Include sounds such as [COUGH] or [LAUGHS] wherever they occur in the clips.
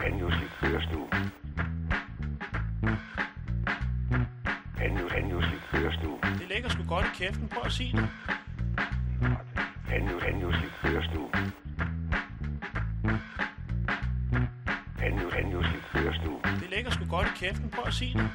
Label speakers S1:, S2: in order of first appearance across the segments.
S1: Banjos likørstue. Banjo, Banjos likørstue.
S2: Det ligger sgu godt i kæften. Prøv at sige det.
S1: Banjo, Banjos likørstue. Banjo, Banjos likørstue.
S2: Det ligger sgu godt i kæften. Prøv at sige det.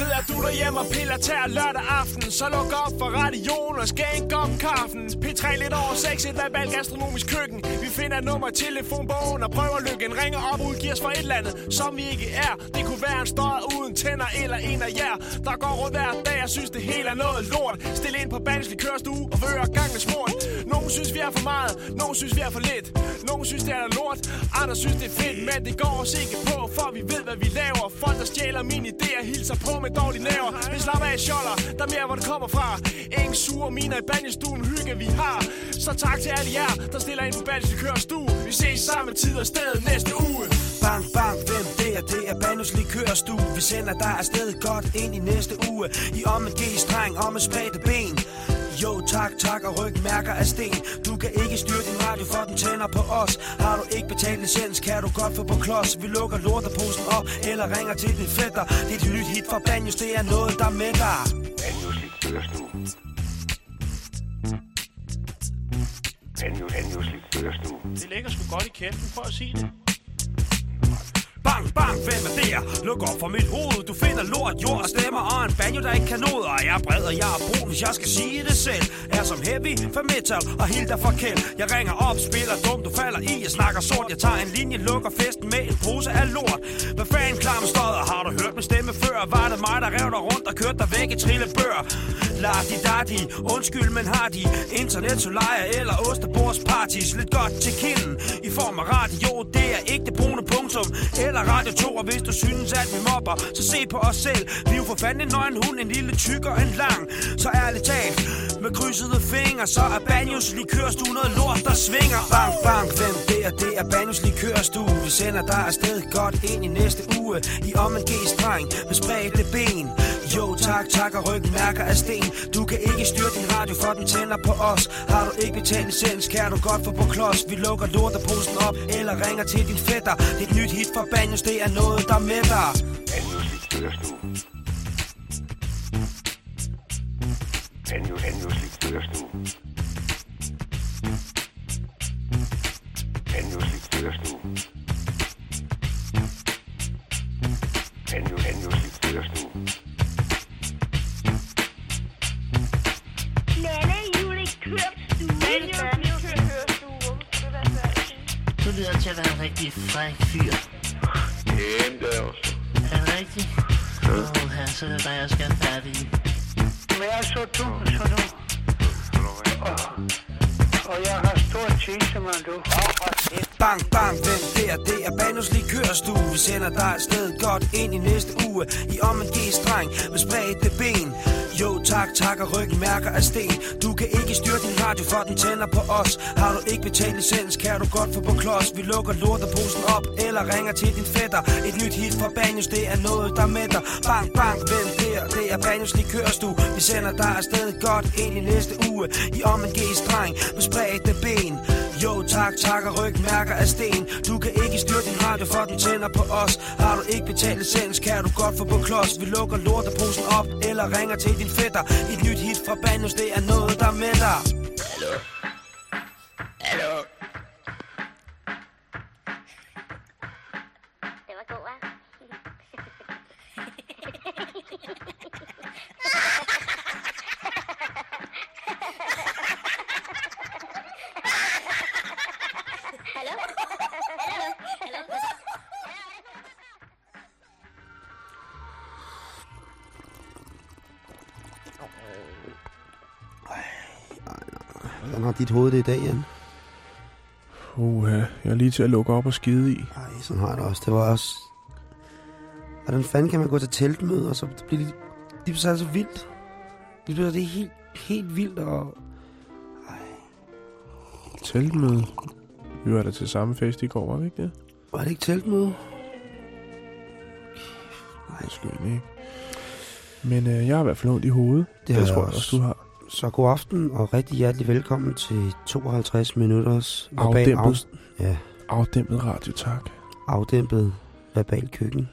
S3: Sidder du derhjemme og piller tær lørdag aften. Så luk op for radioen og skænk op kaffen. P3 lidt over 6, et verbal gastronomisk køkken. Vi finder nummer i telefonbogen og prøver lykken Ringer op og udgiver os for et eller andet, som vi ikke er. Det kunne være en støj uden tænder eller en af jer Der går rundt hver dag, jeg synes det hele er noget lort. Stil ind på bandens kørestue og vøger gang med smort Nogle synes vi er for meget, nogle synes vi er for lidt. Nogle synes det er lort, andre synes det er fedt Men det går os ikke på, for vi ved hvad vi laver. Folk der stjæler mine idéer, hilser på med dårlige næver Det slapper af sjoller, der er mere hvor det kommer fra. Ingen sure miner i banjestuen, hygge vi har. Så tak til alle jer, der stiller ind på banjestuen kører stue Vi ses sammen tid og sted næste uge.
S4: Bang, bang, hvem det er? Det er Banus Likørstue. Vi sender dig afsted godt ind i næste uge. I om en G-streng, om en spredte ben. Jo tak, tak og ryg mærker af sten Du kan ikke styre din radio, for den tænder på os Har du ikke betalt licens, kan du godt få på klods Vi lukker lorteposen op, eller ringer til din fætter Det er et nyt hit fra Banjos, det er noget, der mætter
S1: Banjos likørstue. Banjo, Banjos likørstue.
S2: Det ligger sgu godt i kæften. Prøv at sige det.
S4: Bang, bang, hvem er der? Luk op for mit hoved, du finder lort, jord og stemmer Og en banjo, der ikke kan noget Og jeg er bred, og jeg er brun, hvis jeg skal sige det selv Er som heavy for metal og Hilda for kæld Jeg ringer op, spiller dum, du falder i Jeg snakker sort, jeg tager en linje, lukker festen med en pose af lort Hvad fanden klam stod, og har du hørt min stemme før? Var det mig, der rev dig rundt og kørte dig væk i trillebør? Lardi dardi, undskyld, men har de internet, solarier eller ostebordsparties? Lidt godt til kinden i form af radio, det er ikke det brune punktum. Eller radio 2, og hvis du synes, at vi mobber, så se på os selv. Vi er jo for fanden en nøgen hund, en lille tyk og en lang. Så ærligt talt, med krydsede fingre Så er Banjos likørstue noget lort, der svinger. Bang, bang, hvem det er? Det er Banjos likørstue. Vi sender dig afsted godt ind i næste uge. I om en G-streng med spredte ben. Jo tak, tak og ryggen mærker af sten. Du kan ikke styre din radio, for den tænder på os. Har du ikke betalt licens, kan du godt få på klods. Vi lukker lorteposen op, eller ringer til din fætter. Dit nyt hit fra Banjos, det er noget, der mætter.
S1: Banjos likørstue. Banjo, Banjos likørstue. Banjos
S5: Du lyder til at være en rigtig fræk fyr.
S1: Jamen, det er også.
S5: Er det rigtigt? Åh, her så er det dig, jeg skal færdig.
S6: Men jeg er så dum, så nu. Og, og jeg har stor tjenestemand, du.
S4: Bang, bang, hvem der. Det er Banus Likørstue. Vi sender dig et sted godt ind i næste uge. I om en G-streng med spredte ben. Jo tak, tak og ryg mærker af sten. Du kan ikke styre din radio, for den tænder på os. Har du ikke betalt licens, kan du godt få på klods. Vi lukker lorteposen op, eller ringer til din fætter. Et nyt hit fra Banus, det er noget, der mætter. Bang, bang, hvem der. Det er Banus Likørstue. Vi sender dig et sted godt ind i næste uge. I om en G-streng med spredte ben jo tak, tak og ryg mærker af sten. Du kan ikke styre din radio, for den tænder på os. Har du ikke betalt licens, kan du godt få på klods. Vi lukker lorteposen op, eller ringer til din fætter. Et nyt hit fra Banus, det er noget, der med
S5: dig Hallo?
S7: Hvordan har dit hoved det i dag, Jan?
S8: Uh, jeg er lige til at lukke op og skide i.
S7: Nej, sådan har jeg det også. Det var også... Hvordan fanden kan man gå til teltmøde, og så bliver det lige så så vildt? Det bliver det helt, helt vildt, og...
S8: Teltmøde. Vi var der til samme fest i går, var vi ikke det?
S7: Var det ikke teltmøde?
S8: Nej, egentlig ikke. Men øh, jeg har i hvert fald ondt i hovedet.
S7: Det har jeg
S8: tror jeg
S7: også.
S8: også, du har.
S7: Så god aften, og rigtig hjertelig velkommen til 52 minutters
S8: Afdæmpet.
S7: Ja,
S8: Afdæmpet radio, tak.
S7: Afdæmpet verbal køkken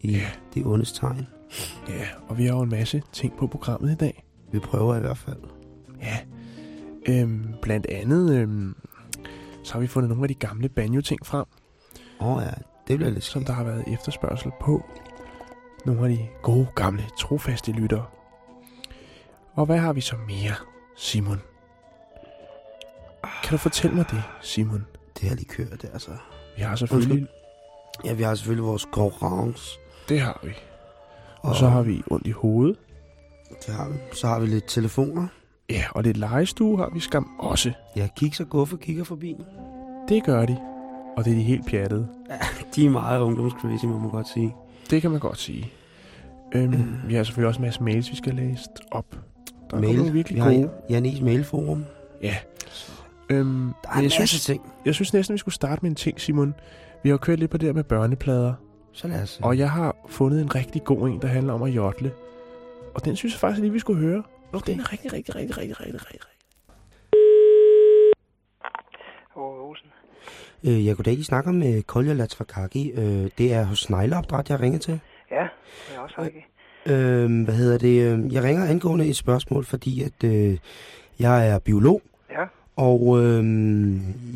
S7: i
S8: Ja.
S7: det ondes tegn.
S8: Ja, og vi har jo en masse ting på programmet i dag.
S7: Vi prøver i hvert fald.
S8: Ja. Øhm, blandt andet, øhm, så har vi fundet nogle af de gamle banjo-ting frem,
S7: Åh oh, ja, det bliver lidt
S8: som
S7: skægt.
S8: der har været efterspørgsel på. Nogle af de gode, gamle, trofaste lyttere. Og hvad har vi så mere, Simon? Kan du fortælle mig det, Simon?
S7: Det har lige kørt, altså.
S8: Vi har selvfølgelig...
S7: Ja, vi har selvfølgelig vores Gorans.
S8: Det har vi. Og så har vi ondt i hovedet.
S7: Det har vi. Så har vi lidt telefoner.
S8: Ja, og lidt legestue har vi skam også.
S7: Ja, kiks og guffe kigger forbi.
S8: Det gør de. Og det er de helt pjattede.
S7: De er meget ungdomscrazy, må man godt sige.
S8: Det kan man godt sige. Øhm, vi har selvfølgelig også en masse mails, vi skal læse op. Der er
S7: Mail.
S8: nogle virkelig
S7: vi har
S8: gode.
S7: Janis mailforum.
S8: Ja. Øhm,
S7: Der er en
S8: jeg
S7: masse
S8: synes,
S7: ting.
S8: jeg synes næsten, vi skulle starte med en ting, Simon. Vi har jo kørt lidt på det der med børneplader.
S7: Så lad os...
S8: Og jeg har fundet en rigtig god en, der handler om at jodle. Og den synes jeg faktisk lige, vi skulle høre. Og
S7: Okay.
S8: den er rigtig, rigtig, rigtig, rigtig, rigtig, rigtig.
S6: Åh, Olsen.
S7: Øh, jeg goddag, de snakker med Kolja Latsvakaki. Øh, det er hos Snegleopdræt, jeg ringer til.
S6: Ja, det er også rigtigt.
S7: Øh, hvad hedder det? øh, Jeg ringer angående et spørgsmål, fordi at øh, jeg er biolog.
S6: Ja.
S7: Og øh,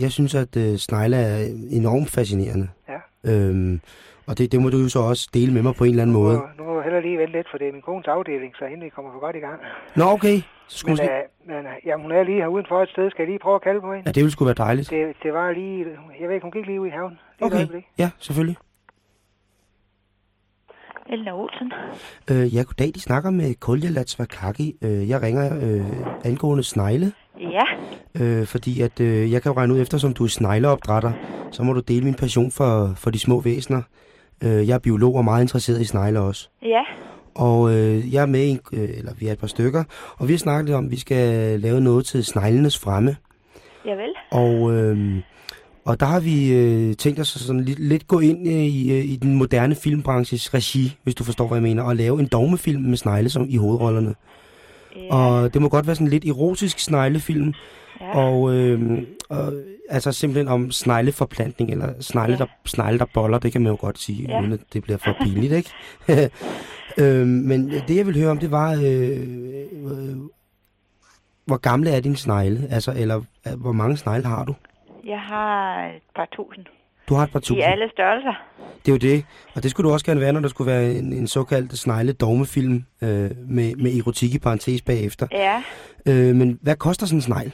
S7: jeg synes, at øh, snegle er enormt fascinerende.
S6: Ja.
S7: Øhm, og det, det må du jo så også dele med mig på en eller anden måde.
S6: Nu, nu må jeg heller lige vente lidt, for det er min kones afdeling, så hende kommer for godt i gang.
S7: Nå, okay. Så skulle
S6: Men,
S7: måske...
S6: øh, men øh, ja, hun er lige her udenfor et sted. Skal jeg lige prøve at kalde på hende?
S7: Ja, det ville sgu være dejligt.
S6: Det, det var lige... Jeg ved ikke, hun gik lige ud i haven. Lige
S7: Okay, ja, selvfølgelig.
S9: Elna Olsen.
S7: Øh, ja, goddag, de snakker med Kolja Latsvakaki. Øh, jeg ringer øh, angående snegle.
S9: Ja,
S7: Øh, fordi at øh, jeg kan jo regne ud, eftersom du er snegleopdrætter, så må du dele min passion for, for de små væsener. Øh, jeg er biolog og meget interesseret i snegle også.
S9: ja,
S7: Og øh, jeg er med i, en, øh, eller vi er et par stykker, og vi har snakket om, at vi skal lave noget til sneglenes fremme.
S9: javel.
S7: Og, øh, og der har vi øh, tænkt os sådan lidt, lidt gå ind øh, i, øh, i den moderne filmbranches regi, hvis du forstår, hvad jeg mener, og lave en dogmefilm med snegle som i hovedrollerne.
S9: Ja,
S7: Og det må godt være sådan lidt erotisk sneglefilm,
S9: ja.
S7: og, øh, og altså simpelthen om snegleforplantning, eller snegle,
S9: Ja.
S7: der, snegle, der boller, det kan man jo godt sige,
S9: Ja.
S7: uden at det bliver for pinligt, ikke? [LAUGHS] øh, men det, jeg vil høre om, det var, øh, øh, hvor gamle er dine snegle? Altså, eller øh, hvor mange snegle har du?
S9: Jeg har et par tusind.
S7: Du har et par
S9: I
S7: tusind.
S9: alle størrelser.
S7: Det er jo det. Og det skulle du også gerne være, når der skulle være en, en såkaldt snegle dogmefilm øh, med, med erotik i parentes bagefter.
S9: Ja,
S7: Øh, men hvad koster sådan en snegl?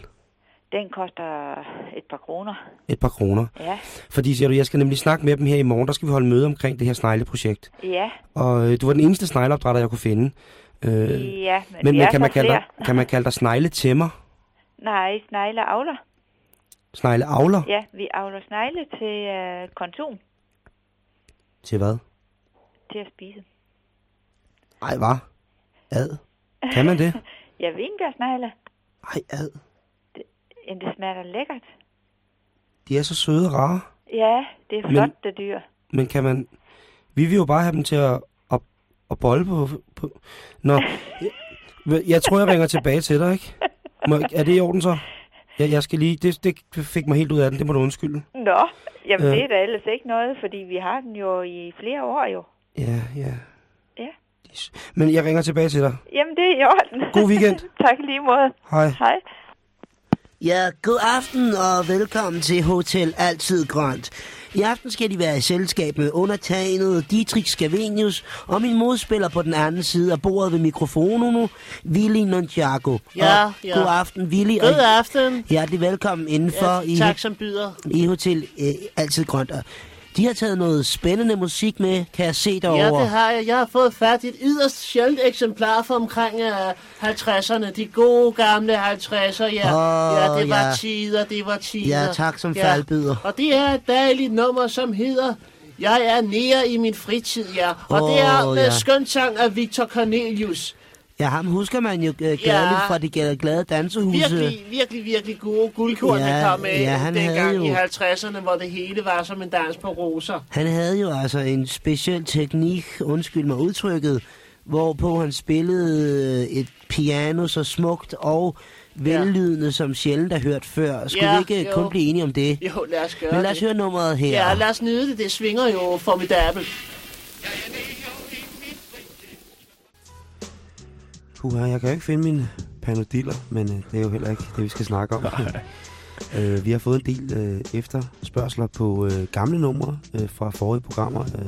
S9: den koster et par kroner.
S7: Et par kroner.
S9: Ja,
S7: Fordi, siger du, jeg skal nemlig snakke med dem her i morgen. Der skal vi holde møde omkring det her snegleprojekt.
S9: ja,
S7: Og øh, du var den eneste snegleopdrætter, jeg kunne finde. Øh,
S9: ja. Men,
S7: men men kan, man kalde dig, kan man kalde dig snegletæmmer?
S9: Nej, snegle avler.
S7: Snegleavler?
S9: Ja, vi avler snegle til øh, konsum.
S7: Til hvad?
S9: Til at spise.
S7: Ej, hvad? Ad? Kan man det? [LAUGHS]
S9: Ja, vinbærsnegle.
S7: Ej, ad.
S9: Men det smager lækkert.
S7: De er så søde og rare.
S9: Ja, det er
S7: Men-
S9: flot, det dyr.
S7: Men kan man... Vi vil jo bare have dem til at, at, at bolle på... på... Nå, [LAUGHS] jeg, jeg tror, jeg ringer tilbage til dig, ikke? Må, er det i orden så? Jeg, jeg skal lige... Det, det fik mig helt ud af den, det må du undskylde.
S9: Nå, jamen
S7: Øh.
S9: det er da ellers ikke noget, fordi vi har den jo i flere år jo.
S7: Ja, ja.
S9: Ja.
S7: Men jeg ringer tilbage til dig.
S9: Jamen det er i orden.
S7: God weekend. [LAUGHS]
S9: tak lige måde.
S7: Hej.
S9: Hej.
S10: Ja, god aften og velkommen til Hotel Altid Grønt. I aften skal de være i selskab med undertegnet Dietrich Scavenius og min modspiller på den anden side af bordet ved mikrofonen nu, Willy Nunchago.
S5: Ja,
S10: og
S5: ja.
S10: God aften, Willy.
S5: God aften.
S10: hjertelig velkommen indenfor
S5: Ja,
S10: i,
S5: tak som byder.
S10: i Hotel øh, Altid Grønt. Og de har taget noget spændende musik med, kan jeg se derovre.
S5: Ja, det har jeg. Jeg har fået fat i et yderst sjældent eksemplar fra omkring uh, 50'erne. De gode gamle 50'er, ja.
S10: Åh,
S5: ja, det var
S10: ja.
S5: tider, det var tider.
S10: Ja, tak som faldbyder.
S5: Og det er et dejligt nummer, som hedder Jeg er nære i min fritid, ja. Og det er med
S10: ja.
S5: skønt sang af Victor Cornelius.
S10: Ja, ham husker man jo øh, gladeligt
S5: Ja.
S10: fra de glade, dansehuse.
S5: Virkelig, virkelig, virkelig gode guldkorn,
S10: Ja,
S5: der kom med
S10: ja, han
S5: dengang
S10: havde
S5: i
S10: jo-
S5: 50'erne, hvor det hele var som en dans på roser.
S10: Han havde jo altså en speciel teknik, undskyld mig udtrykket, hvorpå han spillede øh, et piano så smukt og vellydende, ja. som sjældent er hørt før. Skulle
S5: Ja,
S10: vi ikke
S5: jo.
S10: kun blive enige om det?
S5: Jo, lad os gøre
S10: Men lad os
S5: det.
S10: høre nummeret her.
S5: Ja, lad os nyde det. Det svinger jo formidabelt.
S7: Puha, jeg kan jo ikke finde mine panodiller, men øh, det er jo heller ikke det, vi skal snakke om. [LAUGHS] øh, vi har fået en del øh, efterspørgsler på øh, gamle numre øh, fra forrige programmer, øh,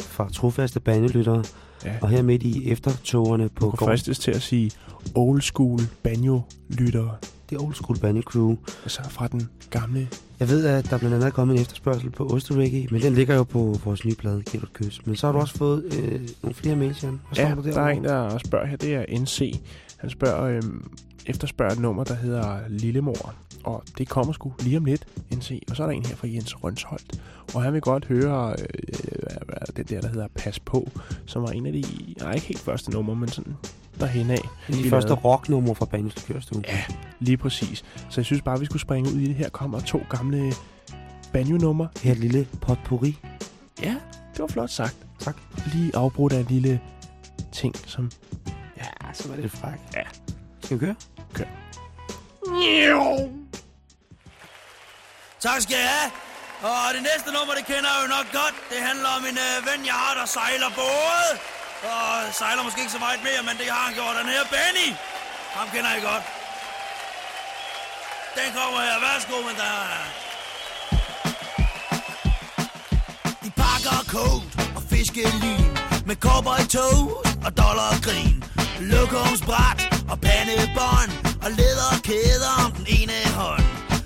S7: fra trofaste bandelyttere,
S8: Ja.
S7: og her midt i eftertogerne på
S8: Du kan fristes til at sige old school banjo-lyttere.
S7: Det er old school banjo crew.
S8: Altså fra den gamle...
S7: Jeg ved, at der blandt andet er kommet en efterspørgsel på Osterreggae, men den ligger jo på vores nye plade, Giv et kys. Men så har du også fået øh, nogle flere mails, Jan. Hvad
S8: Ja,
S7: der
S8: der er en, der spørger her. Det er NC. Han spørger, øhm, efterspørger et nummer, der hedder Lillemor. Og det kommer sgu lige om lidt, NC. Og så er der en her fra Jens Rønsholt. Og han vil godt høre øh, hvad- hvad- den der, der hedder Pas på, som var en af de, nej ikke helt første nummer, men sådan derhen af.
S7: De første rocknumre fra Banjos Likørstue.
S8: Ja, lige præcis. Så jeg synes bare, vi skulle springe ud i det. Her kommer to gamle banjo-numre.
S7: Her et lille potpourri.
S8: Ja, det var flot sagt.
S7: Tak.
S8: Lige afbrudt af en lille ting, som...
S7: Ja, så var det fræk.
S8: Ja.
S7: Skal vi køre?
S8: Kør.
S11: Tak skal jeg have. Og det næste nummer, det kender jeg jo nok godt. Det handler om en øh, ven, jeg har, der sejler både. Og sejler måske ikke så meget mere, men det har han gjort. Den her Benny. Ham kender jeg godt. Den kommer her. Værsgo, men der De pakker kogt og fiskelin Med kopper i toast og dollar og grin Lokumsbræt og pandebånd og læderkæder om den ene hånd.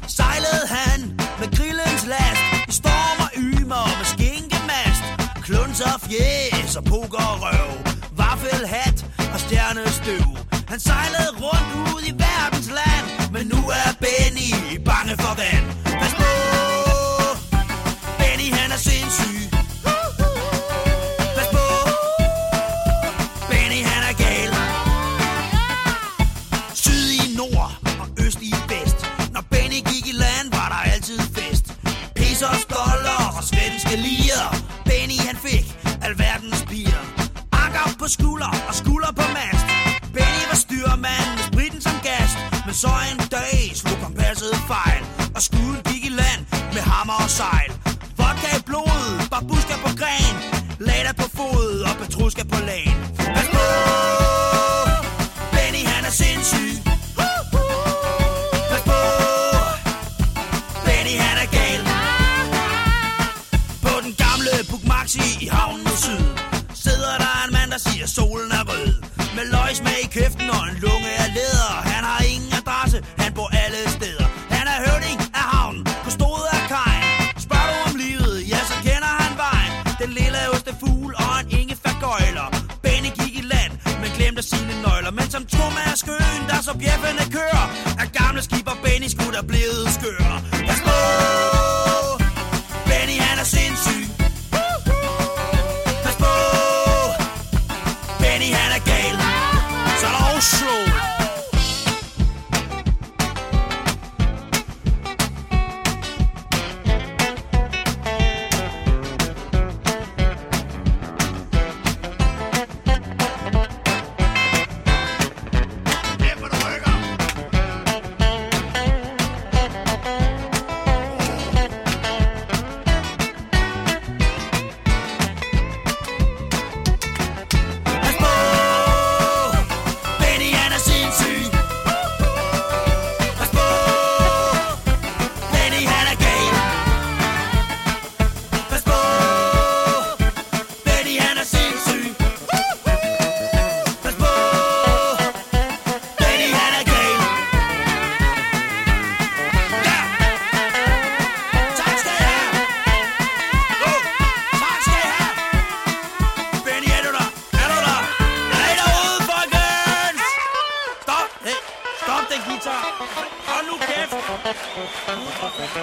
S11: Sejlede han med grillens last I storm og ymer med skinkemast. Klunser fjes og pokerrøv Vaffelhat og stjernestøv. Han sejlede rundt ud i verdens land Men nu er Benny bange for vand. Den lille ostefugl og en ingefærgøjler. Benny gik i land, men glemte sine nøgler. Men som Thomas af skøen, der så bjeffende kører Er gamle skipper Benny skulle der blevet skør.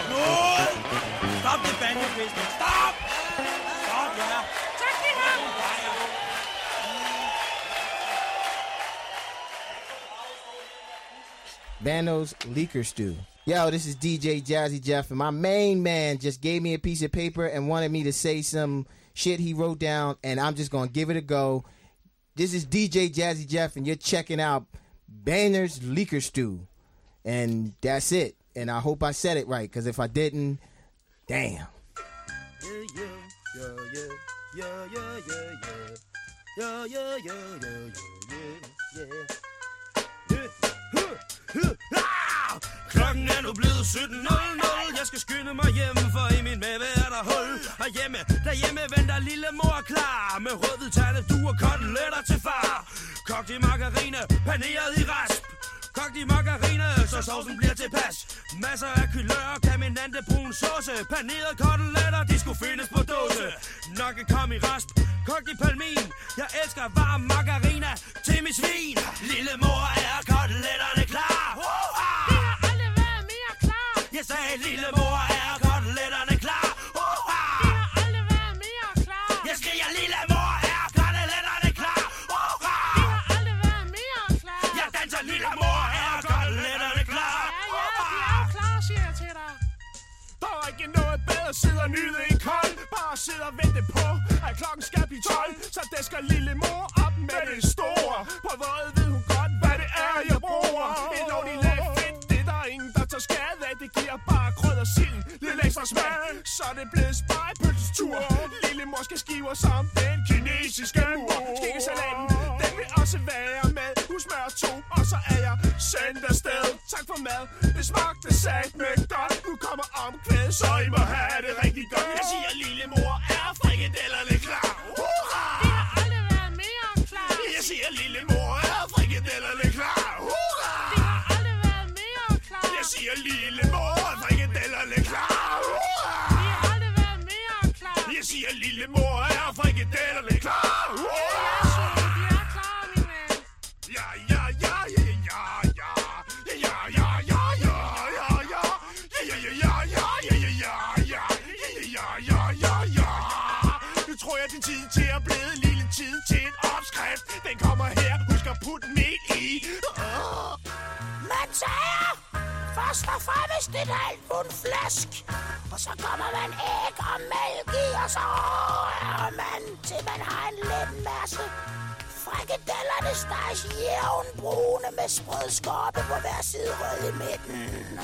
S11: Nu! Stop det banjo-business! Stop! Stop, ja! Tak, det her!
S12: Vanos Leaker Stew. Yo, this is DJ Jazzy Jeff, and my main man just gave me a piece of paper and wanted me to say some shit he wrote down, and I'm just gonna give it a go. This is DJ Jazzy Jeff, and you're checking out Banner's Leaker Stew. And that's it. And I hope I said it right, because if I didn't, damn.
S4: Klokken er nu blevet 17.00 Jeg skal skynde mig hjem, for i min mave er der hul. Og hjemme, derhjemme venter lille mor klar. Med rødhvid tande, du og koteletter til far. Kogt i margarine, paneret i rasp. Kogt i margarine, så sovsen bliver tilpas. Masser af kulør, kaminante brun sauce. Paneret koteletter, de skulle findes på dåse. Nok kom i rasp, kogt i palmin. Jeg elsker varm margarina til mit svin. Lille mor er koteletterne klar. Hurra! Jeg sagde, lille mor,
S3: noget at sidde og nyde en kold. Bare sidde og vente på, at klokken skal blive 12. Så det skal lille mor op med det store. På våget ved hun godt, hvad det er, jeg bruger. Et ordentligt lag fedt, det er der ingen, der tager skade af. Det giver bare krød og sild, lidt ekstra smag. Så det blevet spejepølses tur. Lille mor skal skiver som den kinesiske mur. Skikkesalaten, den vil også være med. Husmør to, og så er jeg sendt afsted. Tak for mad, det smagte sat med godt. Nu kommer omkvædet, så I må have det rigtig godt. Jeg siger, lille mor, er frikadellerne klar? Hurra! Det har aldrig været mere klar. Jeg siger, lille mor, er frikadellerne klar? Hurra! Det har aldrig været mere klar. Jeg siger, lille mor, jeg, din til at blive lille tid til en opskrift. Den kommer her. Husk at putte mel i. Åh.
S11: Man tager først og fremmest et halvt pund flæsk, og så kommer man æg og mælk i, og så rører man, til man har en lidt masse. Frikadellerne steges jævnbrune med sprød skorpe på hver side rød i midten.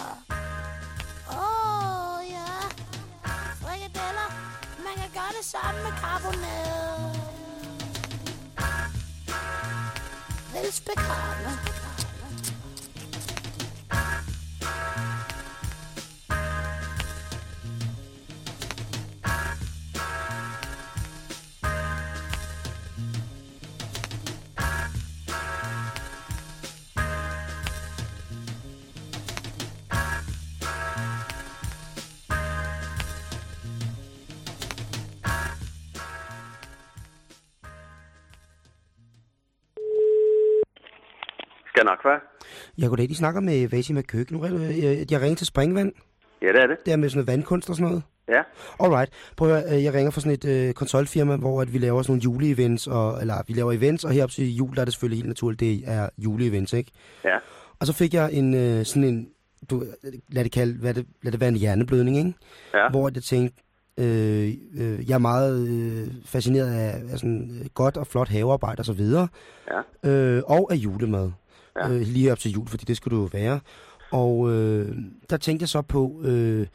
S11: Åh, oh, Man gøre det samme med karbonade. Velspekarne.
S13: Være.
S7: Jeg goddag, de snakker med Vasi med køkken. Nu, øh, jeg, jeg ringer til Springvand.
S13: Ja, det er det.
S7: Det er med sådan noget vandkunst og sådan noget.
S13: Ja.
S7: Alright. Prøv at høre, øh, jeg ringer fra sådan et øh, konsolfirma, hvor at vi laver sådan nogle juleevents, og, eller vi laver events, og herop til jul, der er det selvfølgelig helt naturligt, det er juleevents, ikke?
S13: Ja.
S7: Og så fik jeg en øh, sådan en, du, lad det kalde, hvad det, lad det være en hjerneblødning, ikke?
S13: Ja.
S7: Hvor jeg tænkte, øh, øh, jeg er meget øh, fascineret af, af sådan øh, godt og flot havearbejde og så videre.
S13: Ja.
S7: Øh, og af julemad.
S13: Ja.
S7: Øh, lige op til jul, fordi det skulle du jo være. Og øh, der tænkte jeg så på, øh,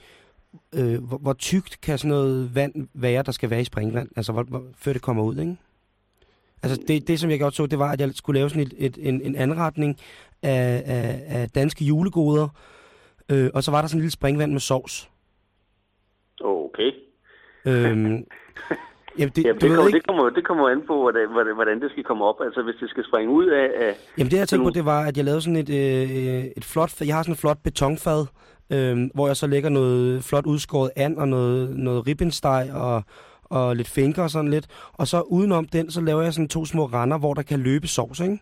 S7: øh, hvor, hvor tykt kan sådan noget vand være, der skal være i springvand? Altså, hvor, hvor, før det kommer ud, ikke? Altså, det, det som jeg godt så, det var, at jeg skulle lave sådan et, et, en, en anretning af, af, af danske julegoder. Øh, og så var der sådan en lille springvand med sovs.
S13: Okay.
S7: Øhm, [LAUGHS] jamen, det,
S13: Jamen, det, kommer,
S7: ikke,
S13: det, kommer, det kommer an på, hvordan, hvordan- hvordan det skal komme op. Altså, hvis det skal springe ud af... af
S7: Jamen det jeg tænkte på, det var, at jeg lavede sådan et, øh, et flot, jeg har sådan et flot betonfad, øh, hvor jeg så lægger noget flot udskåret and og noget, noget ribbensteg og, og lidt finker og sådan lidt. Og så udenom den, så laver jeg sådan to små render, hvor der kan løbe sovs, ikke?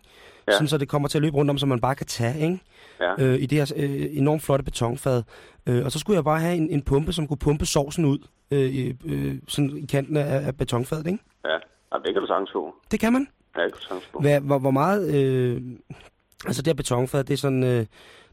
S13: Ja.
S7: Sådan, så det kommer til at løbe rundt om, så man bare kan tage, ikke?
S13: Ja.
S7: Øh, I det her øh, enormt flotte betonfad. Øh, og så skulle jeg bare have en, en pumpe, som kunne pumpe sovsen ud øh, øh, sådan i kanten af, af betonfadet, ikke?
S13: Ja, Jamen, det kan du sagtens få.
S7: Det kan man.
S13: Ja, det kan du sagtens få.
S7: Hvad, hvor, hvor meget... Øh, altså det her betonfad, det er sådan... Øh,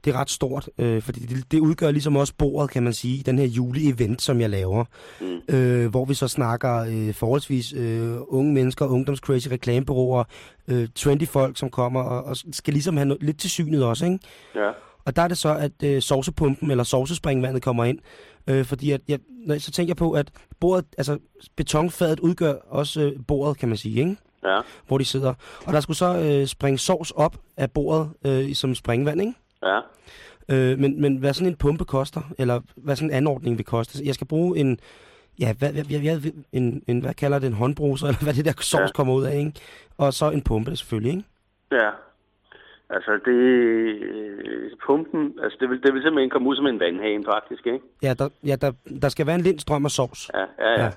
S7: Det er ret stort, øh, fordi det, det udgør ligesom også bordet, kan man sige, i den her juleevent, som jeg laver.
S13: Mm.
S7: Øh, hvor vi så snakker øh, forholdsvis øh, unge mennesker, ungdomscrazy reklamebureauer, øh, trendy folk, som kommer og, og skal ligesom have noget, lidt til synet også, ikke?
S13: Ja.
S7: Og der er det så, at øh, sovsepumpen eller sovsespringvandet kommer ind. Øh, fordi at jeg, når, så tænker jeg på, at bordet, altså betonfadet udgør også øh, bordet, kan man sige, ikke?
S13: Ja.
S7: Hvor de sidder. Og der skulle så øh, springe sovs op af bordet øh, som springvand, ikke?
S13: Ja.
S7: Øh, men, men hvad sådan en pumpe koster, eller hvad sådan en anordning vil koste. Jeg skal bruge en, ja, hvad, hvad, hvad, en, en, hvad kalder det, en håndbruser, [LAUGHS] eller hvad det der sovs
S13: Ja.
S7: kommer ud af, ikke? Og så en pumpe selvfølgelig, ikke?
S13: Ja. Altså, det... øh, Pumpen, altså, det vil, det vil simpelthen komme ud som en vandhane, faktisk, ikke?
S7: Ja, der, ja der, der skal være en lind strøm af sovs.
S13: Ja, ja, ja.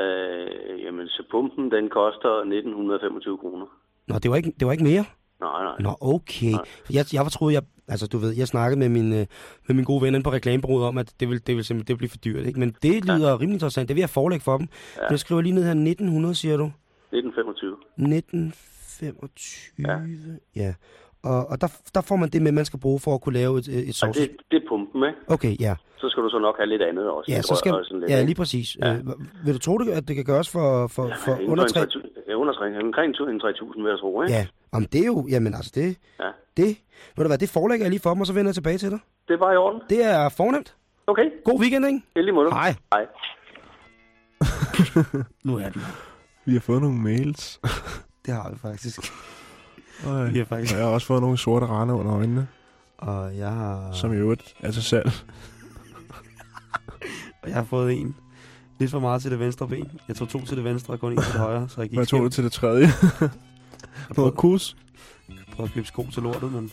S13: Øh, jamen, så pumpen, den koster 1925 kroner.
S7: Nå, det var ikke, det var ikke mere?
S13: Nej, nej.
S7: Nå, okay. Jeg, jeg var troede, jeg, altså du ved, jeg snakkede med min, øh, med min gode ven inde på reklamebureauet om, at det vil, det vil simpelthen det blive for dyrt, ikke? Men det lyder ja. rimelig interessant. Det vil jeg forelægge for dem. Ja. Men jeg skriver lige ned her 1900, siger du?
S13: 1925.
S7: 1925, ja. ja. Og, og der, der får man det med, man skal bruge for at kunne lave et, et
S13: Og
S7: sovs.
S13: det, det er pumpen, ikke?
S7: Okay, ja.
S13: Så skal du så nok have lidt andet også.
S7: Ja, så skal,
S13: og lidt,
S7: ja, lige præcis.
S13: Ja.
S7: Ja. Øh, vil du tro, det, at det kan gøres for, for, under
S13: for
S7: 3?
S13: en 3.000 Ja, under 3, omkring 3.000, vil jeg tro, ikke?
S7: Ja, om det er jo, jamen altså det,
S13: Ja.
S7: det, ved du hvad, det forelægger jeg lige for dem, og så vender jeg tilbage til dig.
S13: Det er bare i orden.
S7: Det er fornemt.
S13: Okay.
S7: God weekend, ikke?
S13: Lige måde.
S7: Hej.
S13: Hej. [LAUGHS]
S7: Nu er den.
S8: Vi har fået nogle mails. [LAUGHS]
S7: Det har vi faktisk.
S8: Og,
S7: Vi har faktisk-
S8: og jeg har også fået nogle sorte rande under øjnene.
S7: Og jeg har...
S8: Som i øvrigt er til salg. [LAUGHS]
S7: Og jeg har fået en lidt for meget til det venstre ben. Jeg tog to til det venstre og kun en til det højre, så jeg gik
S8: Hvad tog du
S7: skævt.
S8: til det tredje? Noget kus?
S7: Jeg prøvede at købe sko til lortet, men...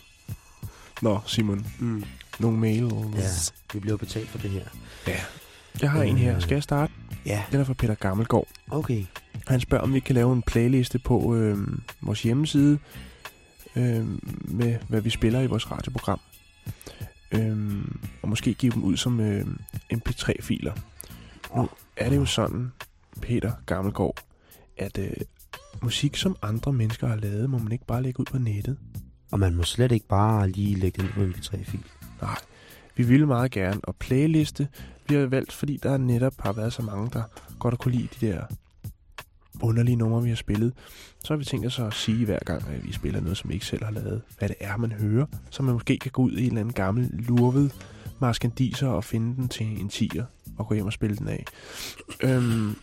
S8: Nå, Simon.
S7: Mm.
S8: Nogle mail.
S7: Ja, vi bliver betalt for det her.
S8: Ja. Jeg har en her. Skal jeg starte?
S7: Ja.
S8: Den er fra Peter Gammelgaard.
S7: Okay.
S8: Han spørger, om vi kan lave en playliste på øh, vores hjemmeside øh, med, hvad vi spiller i vores radioprogram. Øh, og måske give dem ud som øh, mp3-filer. Nu er det jo sådan, Peter Gammelgaard, at øh, musik, som andre mennesker har lavet, må man ikke bare lægge ud på nettet.
S7: Og man må slet ikke bare lige lægge den på en MP3-fil.
S8: Nej, vi ville meget gerne. Og playliste bliver valgt, fordi der netop har været så mange, der godt har kunne lide de der underlige numre, vi har spillet. Så har vi tænkt os at sige hver gang, at vi spiller noget, som vi ikke selv har lavet, hvad det er, man hører. Så man måske kan gå ud i en eller anden gammel lurvet maskandiser og finde den til en tiger og gå hjem og spille den af. Øhm,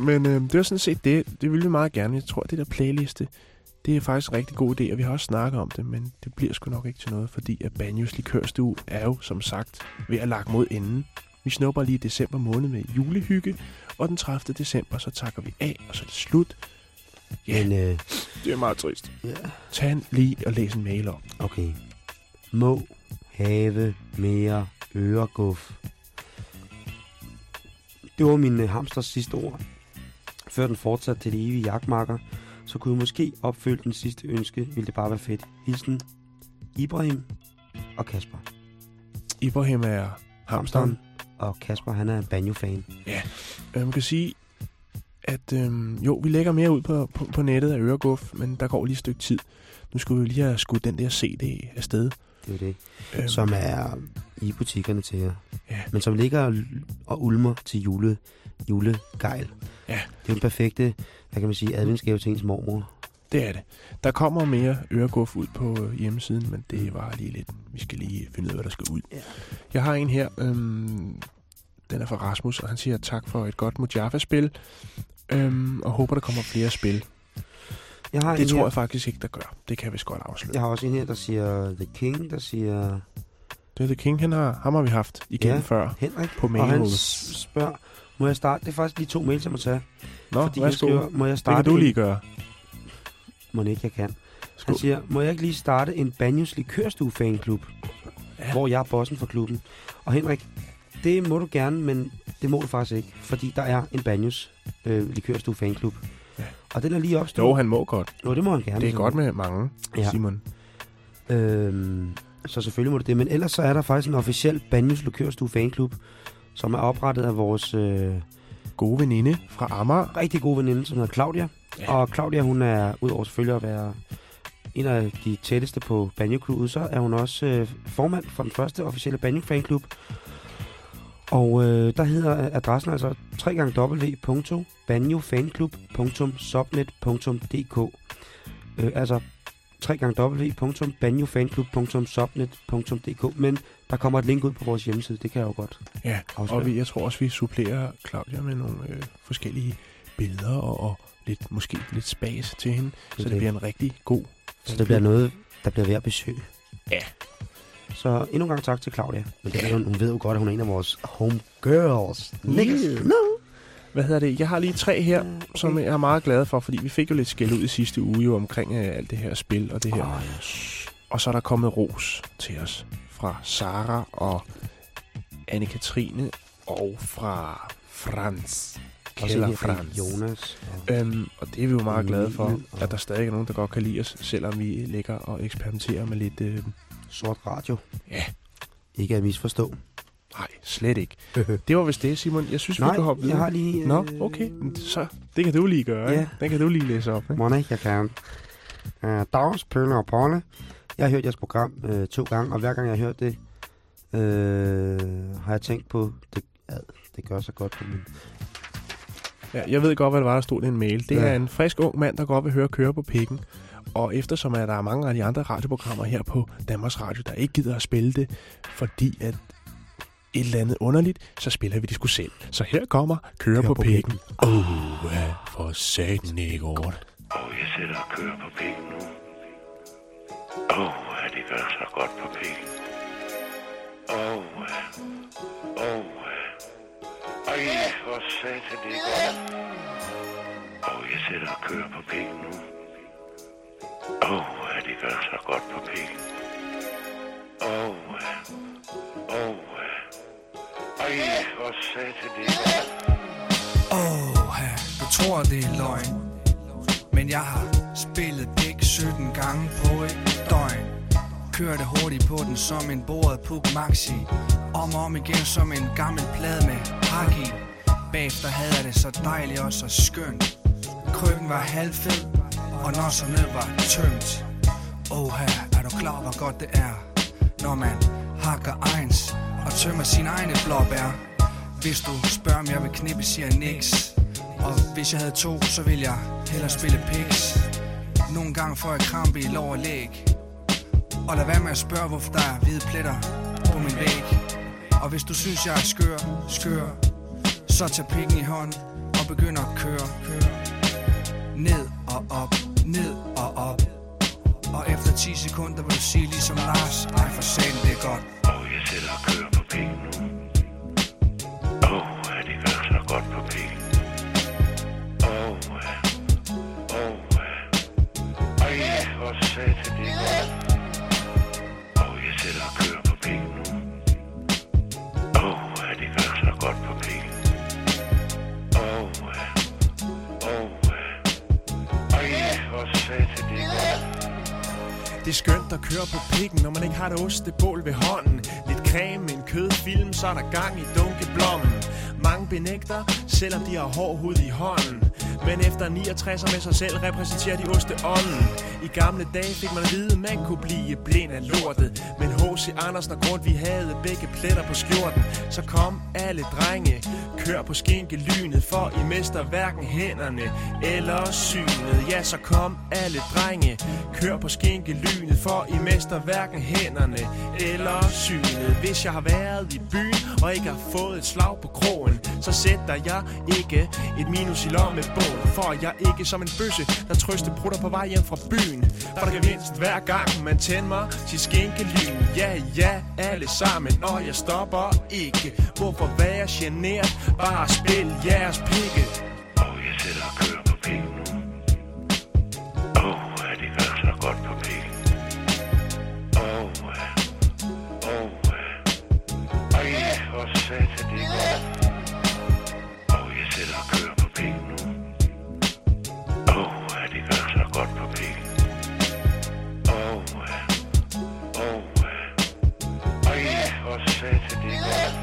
S8: men øhm, det var sådan set det. Det ville vi meget gerne. Jeg tror, det der playliste, det er faktisk en rigtig god idé, og vi har også snakket om det, men det bliver sgu nok ikke til noget, fordi at Banjos Likørstue er jo, som sagt, ved at lage mod enden. Vi snupper lige december måned med julehygge, og den 30. december, så takker vi af, og så er det slut. Ja,
S7: Men, øh,
S8: det er meget trist.
S7: Ja.
S8: Tag en lige og læs en mail op.
S7: Okay. Må have mere øreguf. Det var min øh, hamsters sidste ord. Før den fortsatte til det evige jagtmarker, så kunne jeg måske opfylde den sidste ønske, ville det bare være fedt. Hilsen, Ibrahim og Kasper.
S8: Ibrahim er hamsteren.
S7: Og Kasper, han er en banjo-fan.
S8: Ja, øh, man kan sige, at øh, jo, vi lægger mere ud på, på, på nettet af øreguf, men der går lige et stykke tid. Nu skulle vi lige have skudt den der CD afsted.
S7: Det er det.
S8: Øhm.
S7: Som er i butikkerne til jer.
S8: Ja.
S7: Men som ligger og- og ulmer til jule, julegejl.
S8: Ja.
S7: Det er den perfekte, hvad kan man sige, adventsgave til ens mormor.
S8: Det er det. Der kommer mere øreguf ud på øh, hjemmesiden, men det var lige lidt. Vi skal lige finde ud af, hvad der skal ud.
S7: Ja.
S8: Jeg har en her. Øhm, den er fra Rasmus, og han siger tak for et godt Mojave-spil. Øhm, og håber, der kommer flere spil.
S7: Jeg har
S8: det tror
S7: her-
S8: jeg faktisk ikke, der gør. Det kan jeg vist godt afsløre.
S7: Jeg har også en her, der siger The King, der siger...
S8: Det er The King, han har, ham har vi haft igen
S7: Ja,
S8: før.
S7: Henrik.
S8: På
S7: og han spørger, må jeg starte? Det er faktisk lige to mails, jeg må tage.
S8: Nå,
S7: Fordi
S8: værsgo.
S7: skriver, må jeg
S8: Det
S7: starte
S8: kan du lige gøre.
S7: Må ikke, jeg kan. Han siger, må jeg ikke lige starte en Banjos Likørstue fanklub, ja. hvor jeg er bossen for klubben. Og Henrik, det må du gerne, men det må du faktisk ikke, fordi der er en Banjos øh, Likørstue fanklub.
S8: Ja.
S7: Og den er lige opstået.
S8: Jo, han må godt.
S7: Jo, det må han gerne.
S8: Det er godt med mange,
S7: Ja.
S8: Simon.
S7: Øhm, så selvfølgelig må du det. Men ellers så er der faktisk en officiel Banjos Likørstue fanklub, som er oprettet af vores... Øh,
S8: gode veninde fra Amager.
S7: Rigtig gode veninde, som hedder Claudia. Ja. Og Claudia, hun er, udover selvfølgelig at være en af de tætteste på banjo så er hun også øh, formand for den første officielle banjo fanklub. Og øh, der hedder adressen altså www.banjofanklub.subnet.dk øh, Altså www.banjofanklub.subnet.dk Men der kommer et link ud på vores hjemmeside, det kan jeg jo godt
S8: Ja,
S7: afsløre.
S8: og vi, jeg tror også, vi supplerer Claudia med nogle øh, forskellige billeder og, og lidt, måske lidt spas til hende, så det,
S7: det.
S8: det bliver en rigtig god
S7: Så det bliver noget, der bliver værd at besøge.
S8: Ja.
S7: Så endnu en gang tak til Claudia. Men det, ja. hun, hun ved jo godt, at hun er en af vores homegirls. Niggas.
S8: Yeah.
S7: No.
S8: Hvad hedder det? Jeg har lige tre her, okay. som jeg er meget glad for, fordi vi fik jo lidt skæld ud i sidste uge jo omkring øh, alt det her spil og det her.
S7: Oh, yes.
S8: Og så er der kommet ros til os fra Sara og Anne-Katrine og fra Frans. Keller Frans.
S7: Jonas.
S8: Øhm, og det er vi jo meget glade for,
S7: og-
S8: at der stadig er nogen, der godt kan lide os, selvom vi ligger og eksperimenterer med lidt... Øh,
S7: Sort radio.
S8: Ja.
S7: Ikke at misforstå.
S8: Nej, slet ikke. [LAUGHS] det var vist det, Simon. Jeg synes,
S7: Nej,
S8: vi kan hoppe
S7: jeg
S8: videre.
S7: har lige,
S8: Nå,
S7: øh,
S8: okay. Så det kan du lige gøre.
S7: Ja.
S8: Den kan du lige læse op. Ikke?
S7: Må ikke, jeg kan. Uh, Dags, Pølle og Polle. Jeg har hørt jeres program uh, to gange, og hver gang jeg har hørt det, uh, har jeg tænkt på, det, ja, det gør så godt på min...
S8: Ja, jeg ved godt, hvad det var, der stod i en mail. Det
S7: ja.
S8: er en frisk ung mand, der godt vil høre køre på pikken. Og eftersom at der er mange af de andre radioprogrammer her på Danmarks Radio, der ikke gider at spille det, fordi at et eller andet underligt, så spiller vi det sgu selv. Så her kommer Køre, køre på, på pikken. Åh, oh, ja, for satan ikke godt.
S1: Og jeg sætter og kører på pikken nu. Åh, oh, det gør så godt på pikken. Åh, oh, åh, oh, ej, for satan, det er godt. Og jeg sætter og kører på pikken nu. Åh, oh, det gør så godt på pikken. Åh, oh, åh, oh, ej, for satan, det.
S14: Åh, oh, du tror det er løgn. Men jeg har spillet dæk 17 gange på et døgn. Kørte hurtigt på den som en bordet puk maxi. Om og om igen som en gammel plade med hak i. Bagefter havde jeg det så dejligt og så skønt. Krykken var halvfed Og nosserne var tømt. Åh, oh, er du klar hvor godt det er Når man hakker egens og tømmer sin egne blåbær hvis du spørger, om jeg vil knippe, siger jeg niks. Og hvis jeg havde to, så ville jeg hellere spille piks. Nogle gange får jeg krampe i lår og læg. Og lad være med at spørge, hvorfor der er hvide pletter på min væg. Og hvis du synes, jeg er skør, skør, så tag pikken i hånd og begynd at køre, køre. Ned og op, ned og op. Og efter 10 sekunder vil du sige ligesom Lars, ej for satan, det er godt.
S1: Jeg sætter og kører på pikken nu. Åh, oh, ja, det gør så godt på pikken. Åh, åh, ej, for satan, det er godt. Og jeg sætter og kører på pikken nu. Åh, oh, det gør så godt på pikken. Det er
S3: skønt at køre på pikken, når man ikke har et ostebål ved hånden. Lidt creme, en kødfilm, så er der gang i dunkeblommen. Mange benægter, selvom de har hård hud i hånden. Men efter 69 med sig selv repræsenterer de osteånden. I gamle dage fik man at vide, man kunne blive blind af lortet. Men H.C. Andersen og Grund, vi havde begge pletter på skjorten. Så kom alle drenge, kør på skinkelynet, for I mister hverken hænderne eller synet. Ja, så kom alle drenge, kør på skinkelynet, for I mister hverken hænderne eller synet. Hvis jeg har været i byen og ikke har fået et slag på krogen, så sætter jeg ikke et minus i lommebogen. For jeg ikke som en bøsse, der trøste brutter på vej hjem fra byen. For der kan mindst hver gang man tænder mig til skænkelyn. Ja, ja, alle sammen, og jeg stopper ikke. Hvorfor være generet? Bare spil jeres pikke.
S1: Og jeg sætter godt på pikken. Åh, åh, ej, hvor satan, det godt.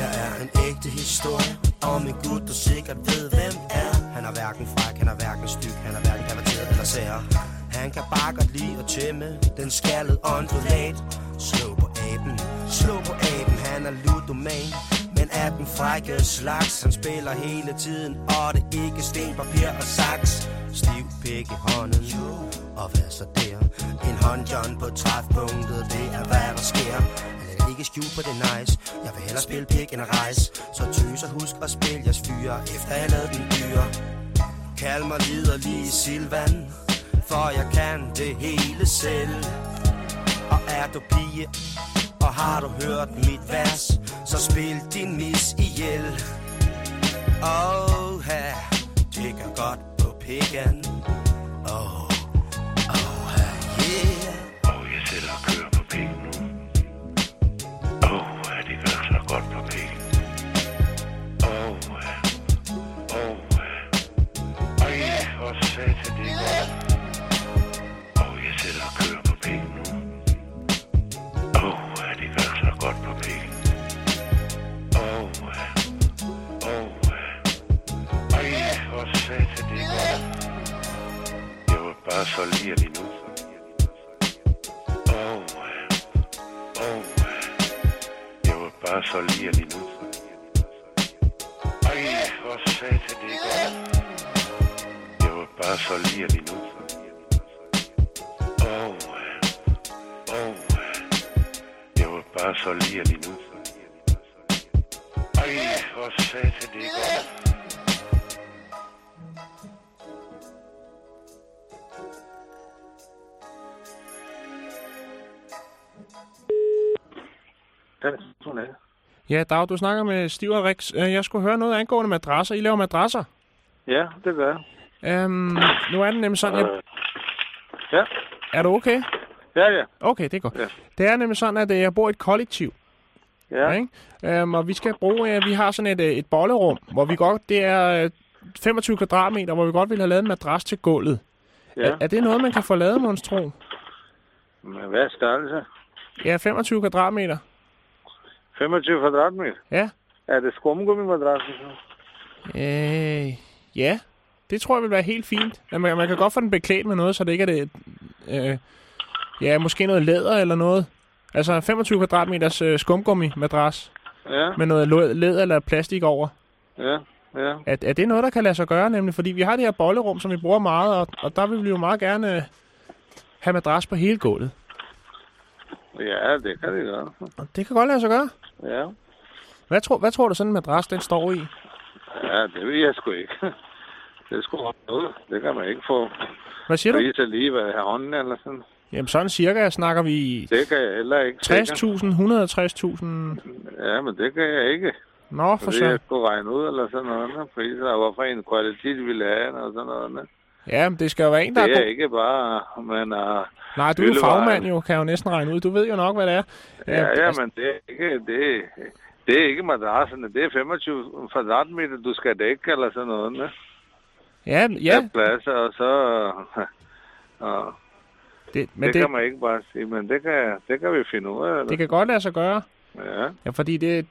S1: Jeg er
S11: en ægte historie om en gut, der sikkert ved, hvem er. Han er hverken fræk, han er hverken styg, han er hverken perverteret eller sær.
S7: Han kan bare godt lide at tæmme den skaldede ondulat. Slå på aben, slå på aben, han er ludoman. Men er den frække slags, han spiller hele tiden, og det er ikke sten, papir og saks. Stiv pik i hånden, og hvad så der? En håndjohn på træfpunktet, det er hvad der sker. Lægger ikke skjul på det nice, jeg vil hellere spille pik end at rejse. Så tøs og husk at spille jeres fyre, efter jeg lavede den dyre. Kald mig liderlig Silvan, for jeg kan det hele selv. Og er du pige, og har du hørt mit vers, så spil din mis ihjel. Oh, her, det kan godt på pikken. Oh, oh,
S3: Ja, Dag, du snakker med Stiv og Rex. Øh, Jeg skulle høre noget angående madrasser. I laver madrasser.
S15: Ja, det gør jeg.
S3: Øhm, nu er det nemlig sådan, jeg...
S15: Ja.
S3: Er du okay?
S15: Ja, ja.
S3: Okay, det er godt.
S15: Ja.
S3: Det er nemlig sådan, at øh, jeg bor i et kollektiv.
S15: Ja.
S3: Ikke? Øhm, og vi skal bruge, øh, vi har sådan et, et bollerum, hvor vi godt, det er øh, 25 kvadratmeter, hvor vi godt vil have lavet en madras til gulvet.
S15: Ja.
S3: Er, er det noget, man kan få lavet, Måns Tro?
S15: Men hvad er størrelse?
S3: Ja, 25 kvadratmeter.
S15: 25 kvadratmeter?
S3: Ja.
S15: Er det skumgummi-madrasser så?
S3: Øh, ja, det tror jeg vil være helt fint. Man, man kan godt få den beklædt med noget, så det ikke er det... Øh, ja, måske noget læder eller noget. Altså 25 kvadratmeters øh, skumgummi-madras
S15: Ja,
S3: med noget læder eller plastik over.
S15: ja, ja.
S3: Er, er det noget, der kan lade sig gøre nemlig? Fordi vi har det her bollerum, som vi bruger meget, og, og der vil vi jo meget gerne øh, have madras på hele gulvet.
S15: Ja, det kan det gøre.
S3: Det kan godt lade sig gøre.
S15: Ja.
S3: Hvad tror, hvad tror du sådan en madras, den står i?
S15: Ja, det ved jeg sgu ikke. [LAUGHS] Det er sgu noget. Det kan man ikke få.
S3: Hvad siger du?
S15: Priser lige hvad her hånden eller sådan.
S3: Jamen sådan cirka snakker vi
S15: Det kan jeg heller ikke.
S3: 60.000, 160.000.
S15: Ja, men det kan jeg ikke.
S3: Nå, for så.
S15: jeg skulle regne ud eller sådan noget. ne? Priser, og hvorfor en kvalitet ville have og sådan noget. ne?
S3: Ja, men det skal jo være en, der
S15: Det
S3: er
S15: er
S3: god.
S15: ikke bare, men... Uh,
S3: Nej, du er jo fagmand jo, kan jeg jo næsten regne ud. Du ved jo nok, hvad det er.
S15: Ja, ja,
S3: altså,
S15: men det er ikke, det, det er ikke madrasserne. Det er 25 kvadratmeter, du skal dække eller sådan noget. Ne?
S3: Ja,
S15: Der
S3: ja,
S15: er pladser, og så... [LAUGHS] Og
S3: det,
S15: men det,
S3: det,
S15: kan man ikke bare sige, men det kan, det kan vi finde ud af.
S3: det kan godt lade sig gøre.
S15: Ja,
S3: Ja, fordi det,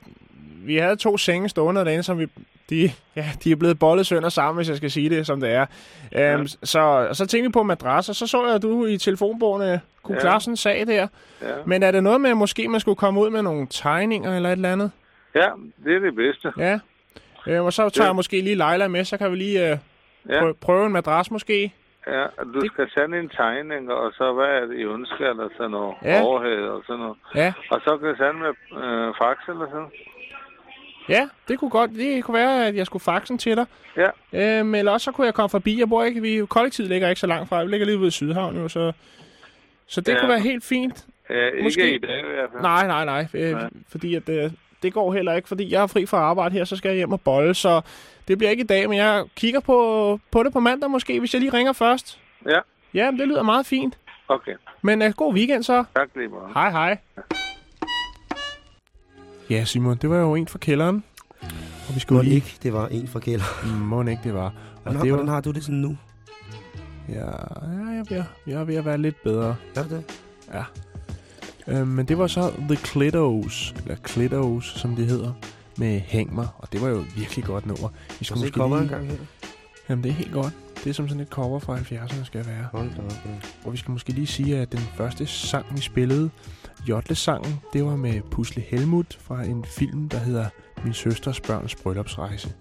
S3: vi havde to senge stående derinde, som vi, de, ja, de er blevet bollet sønder sammen, hvis jeg skal sige det, som det er.
S15: Ja.
S3: Øhm, så, så tænkte vi på madrasser, så så jeg, at du i telefonbogen kunne
S15: Ja.
S3: klare sådan en sag der.
S15: ja.
S3: Men er det noget med, at måske man skulle komme ud med nogle tegninger eller et eller andet?
S15: ja, det er det bedste.
S3: Ja. Øh, og så tager
S15: Ja.
S3: jeg måske lige Leila med, så kan vi lige øh,
S15: Ja.
S3: prøve, prøve en madras måske.
S15: Ja, du skal sende en tegning, og så hvad er det, I ønsker, eller sådan noget
S3: Ja.
S15: overhed og sådan noget.
S3: Ja.
S15: Og så kan du sende med øh, fax eller sådan.
S3: Ja, det kunne godt. Det kunne være, at jeg skulle faxen til dig.
S15: Ja.
S3: Øhm, eller også så kunne jeg komme forbi. Jeg bor ikke, vi kollektivet ligger ikke så langt fra. Vi ligger lige ved Sydhavn jo, så, så det
S15: Ja.
S3: kunne være helt fint.
S15: Ja, ikke
S3: Måske-
S15: i dag i hvert fald.
S3: Nej, nej, nej. Øh,
S15: Nej.
S3: Fordi at, øh, det går heller ikke, fordi jeg er fri fra arbejde her, så skal jeg hjem og bolle. Så det bliver ikke i dag, men jeg kigger på, på det på mandag måske, hvis jeg lige ringer først.
S15: Ja.
S3: Ja, men det lyder meget fint.
S15: Okay,
S3: Men øh, god weekend så.
S15: tak lige meget.
S3: Hej, hej. Ja, Simon, det var jo en fra kælderen. Og vi skulle
S7: Må
S3: lige...
S7: ikke, det var en fra kælder.
S3: Må ikke, det var. Og
S7: Hvordan,
S3: det var...
S7: hvordan har du det sådan nu?
S3: Ja, ja jeg, er ved, jeg er ved at være lidt bedre.
S7: Er det?
S3: Ja. Øh, men det var så The Clitos, eller Clitos, som det hedder, med Hæng mig, og det var jo virkelig godt nummer. Vi
S7: Og så kommer en gang her.
S3: Jamen, det er helt godt.
S8: Det er som sådan et cover fra 70'erne skal være.
S7: Hold da op, ja.
S8: Og vi skal måske lige sige, at den første sang, vi spillede, Jotle-sangen, det var med Pusle Helmut fra en film, der hedder Min Søsters Børns Bryllupsrejse.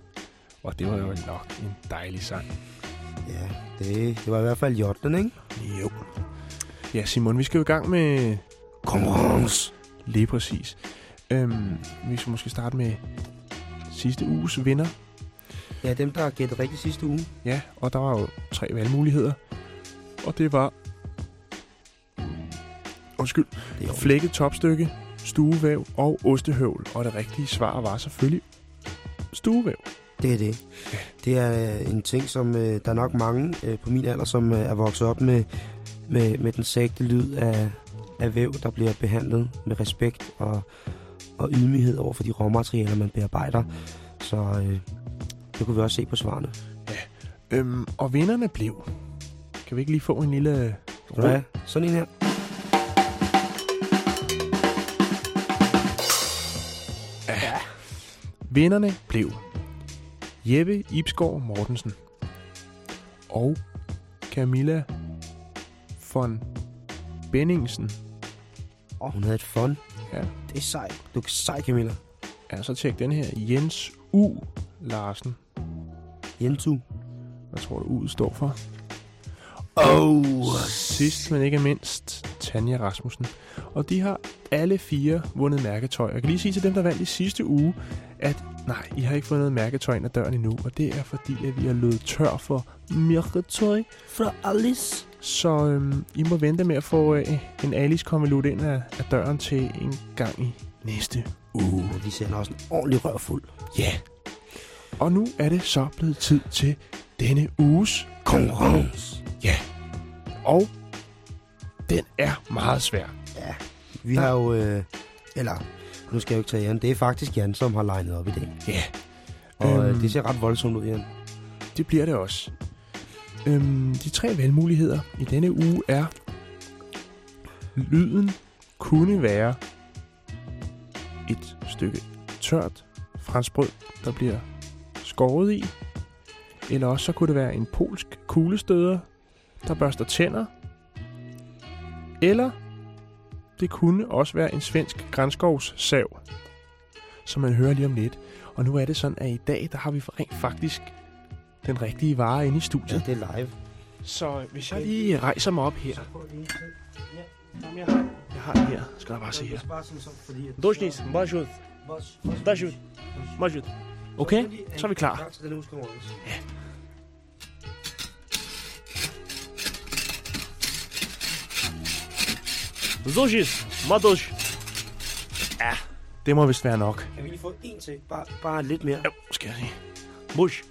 S8: Og det var jo nok en dejlig sang.
S7: Ja, det, det var i hvert fald Jotlen, ikke?
S8: Jo. Ja, Simon, vi skal jo i gang med...
S7: Konkurrence.
S8: Lige præcis. Øhm, vi skal måske starte med sidste uges vinder.
S7: Ja, dem, der har gættet rigtigt sidste uge.
S8: Ja, og der var jo tre valgmuligheder. Og det var... Undskyld.
S7: Det
S8: Flækket topstykke, stuevæv og ostehøvl. Og det rigtige svar var selvfølgelig stuevæv.
S7: Det er det. Det er øh, en ting, som øh, der er nok mange øh, på min alder, som øh, er vokset op med, med, med den sagte lyd af, af væv, der bliver behandlet med respekt og, og ydmyghed over for de råmaterialer, man bearbejder. Så øh, det kunne vi også se på svarene.
S8: Øhm, og vinderne blev... Kan vi ikke lige få en lille...
S7: Ja, sådan en her.
S8: Vinderne blev Jeppe Ibsgaard Mortensen og Camilla von Benningsen.
S7: Og hun havde et fond.
S8: Ja.
S7: Det er sejt. Du er sej, Camilla.
S8: Ja, så tjek den her. Jens U. Larsen.
S7: Jens U.
S8: Hvad tror du, U står for?
S7: Oh.
S8: Sidst, men ikke mindst, Tanja Rasmussen. Og de har alle fire vundet mærketøj. Jeg kan lige sige til dem, der vandt i sidste uge, at nej, I har ikke fået noget mærketøj ind ad døren endnu. Og det er fordi, at vi har løbet tør for mærketøj.
S7: Fra Alice.
S8: Så øhm, I må vente med at få øh, en alice konvolut ind ad, ad døren til en gang i næste uge.
S7: De sender også en ordentlig rørfuld.
S8: Ja. Og nu er det så blevet tid til denne uges
S7: konkurrence.
S8: Ja. Og den er meget svær.
S7: Ja. Vi har jo... Øh, eller, nu skal jeg jo ikke tage Jan. Det er faktisk Jan, som har legnet op i dag.
S8: Ja.
S7: Og
S8: Øhm.
S7: øhm. det ser ret voldsomt ud, Jan.
S8: Det bliver det også. Øhm, de tre valgmuligheder i denne uge er... Lyden kunne være et stykke tørt franskbrød, der bliver skåret i. Eller også så kunne det være en polsk kuglestøder, der børster tænder. Eller det kunne også være en svensk grænskovssav, som man hører lige om lidt. Og nu er det sådan, at i dag, der har vi rent faktisk den rigtige vare inde i studiet.
S7: Ja, det er live.
S8: Så hvis jeg lige rejser mig op her. Jeg har, jeg har den her. Skal jeg bare se her. Doshnis. Bajut. Bajut. Okay, så er vi klar.
S7: Ja.
S8: Zoshis, Madosh. Ja, det må vist være nok.
S7: Kan vi lige få en til? Bare, bare lidt mere.
S8: Jo, skal jeg sige. Bush.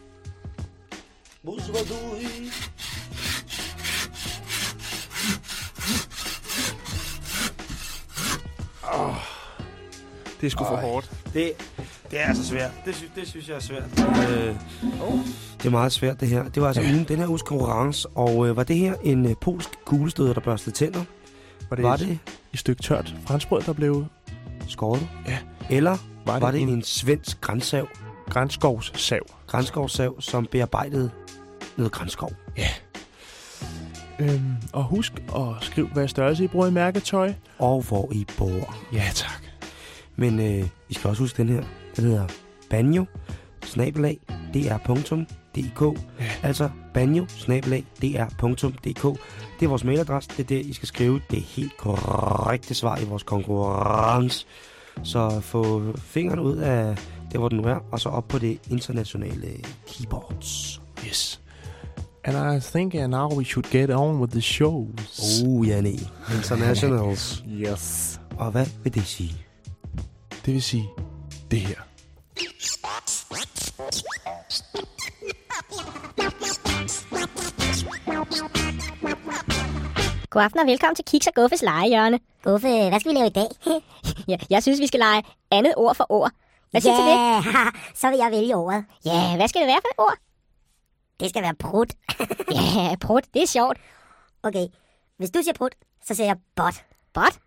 S8: Oh, det er sgu for
S7: Ej.
S8: hårdt.
S7: Det, det er altså svært. Det, sy- det synes jeg er svært. Øh, det er meget svært, det her. Det var altså ja. ugen, den her uges konkurrence. Og øh, var det her en øh, polsk kuglestøder, der børstede tænder?
S8: Var det,
S7: Var
S8: et,
S7: det?
S8: et stykke tørt franskbrød, der blev
S7: skåret?
S8: Ja.
S7: Eller
S8: Var det
S7: var det
S8: en-
S7: en, en svensk grænssav?
S8: Grænskovssav.
S7: Grænskovssav, som bearbejdede noget grænskov.
S8: Ja. Øhm, og husk at skrive, hvad størrelse I bruger i mærketøj.
S7: Og hvor I bor.
S8: Ja, tak.
S7: Men øh, I skal også huske den her. Den hedder banjo, snabelag, dr.dk.
S8: Ja.
S7: Altså banjo, snabelag, dr.dk. Det er vores mailadresse. Det er det, I skal skrive. Det helt korrekte svar i vores konkurrence. Så få fingrene ud af der, hvor den nu er, og så op på det internationale keyboards.
S8: Yes. And I think now we should get on with the shows.
S7: Oh, Janne. Internationals. [LAUGHS]
S8: yes.
S7: Og hvad vil det sige?
S8: Det vil sige det her.
S16: God aften og velkommen til Kiks og Guffes legehjørne. Guffe, hvad skal vi lave i dag? [LAUGHS] ja, jeg synes, vi skal lege andet ord for ord. Hvad siger du til det? [LAUGHS] så vil jeg vælge ordet. Ja, hvad skal det være for et ord? Det skal være prut. [LAUGHS] ja, prut, det er sjovt. Okay, hvis du siger prut, så siger jeg bot. Bot?